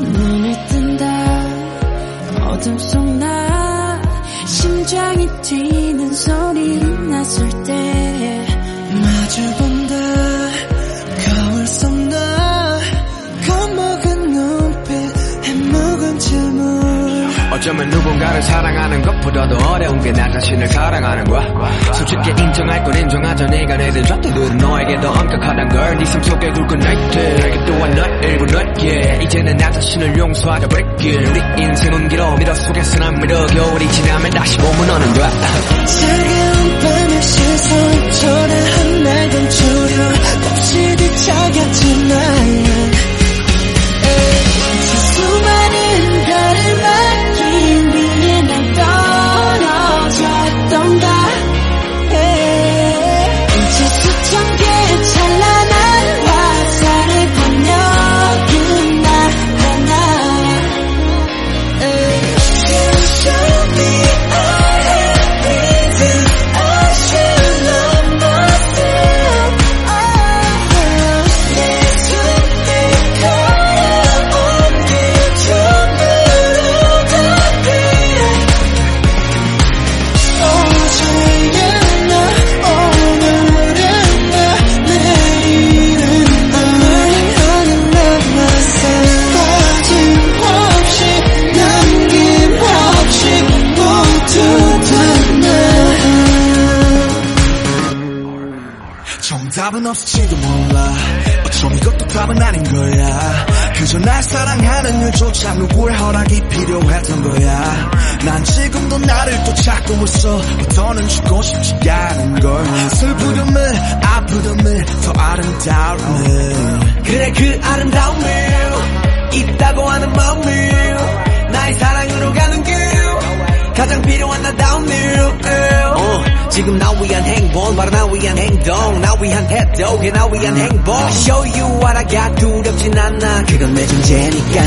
눈을 뜬다. 어둠 속 나 심장이 뛰는 소리. 어쩌면 누군가를 사랑하는 것보다도 어려운 게 나 자신을 사랑하는 거야 솔직히 인정할 건 인정하자 네가 내린 잣대들은 너에게 더 엄격하단 걸 네 삶속에 굵은 나이테 그 또한 너의 일부 너이기에 이제는 나 자신을 용서하자 it 우리 인생은 길어 미로 속에선 날 믿어 겨울이 지나면 다시 봄은 오는 거야 차가운 밤의 시선 답은 없을지도 몰라. 어쩜 이것도 답은 아닌 거야. 그저 날 사랑하는 일조차 누구의 허락이 필요했던 거야. 난 지금도 나를 또 찾고 있어. 더는 죽고 싶지 않은 걸. 슬프름을 아프름을 더 아름다움을. 그래 그 아름다움을 있다고 하는 마음을. 나의 사랑으로 가는 길. 가장 필요한 나다운 일 어, 지금 나 위한 행복 바로 나 위한 행동 나 위한 태도 그게 나 위한 행복 Show you what I got 두렵진 않아. 그건 내 존재니까